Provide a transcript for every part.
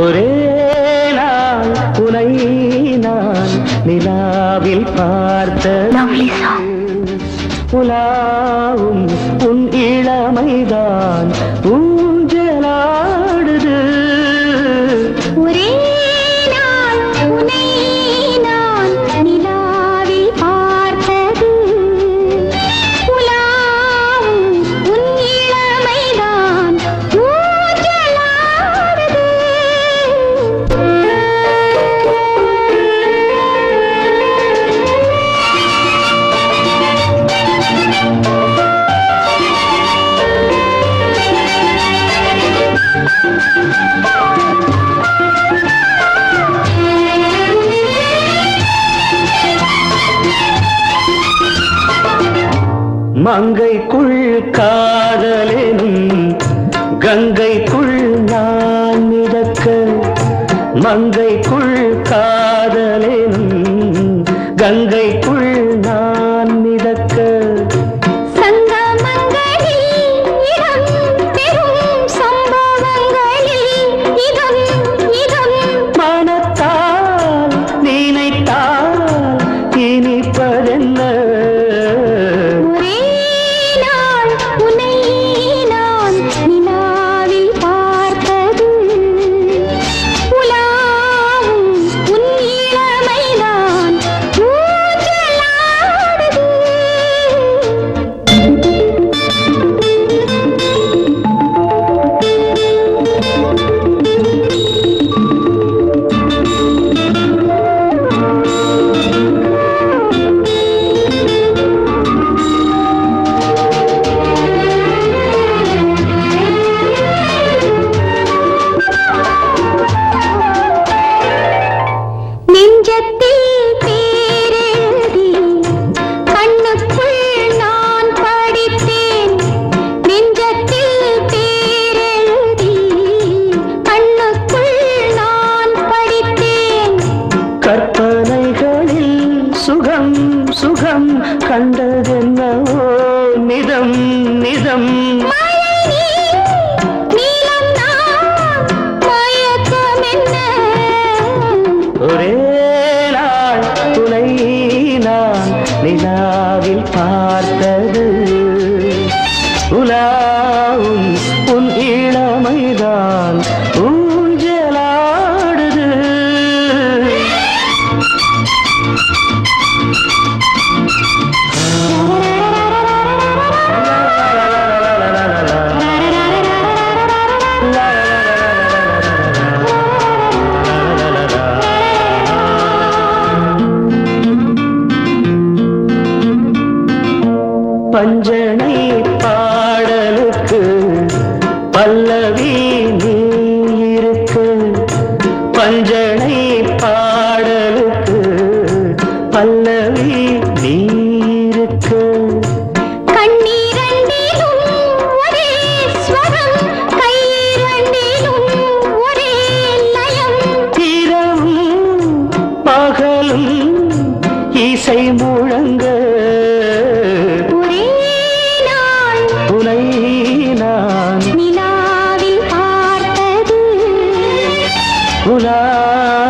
ஒரே நாள் உனை நான் நிலாவில் பார்த்த உலாவும் உன் இளமைதான். உன் மங்கைக்குள் காதலெனும் கங்கைக்குள் நான் மிதக்க மங்கைக்குள் காதலெனும் கங்கைக்குள் கற்பனைகளில் சுகம் சுகம் கண்டதென்னவோ? நிதம் நிதம். ஒரே நாள் துணை நான் நிலாவில் பார்த்தது. உலாவும் உன் பஞ்ச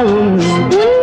um.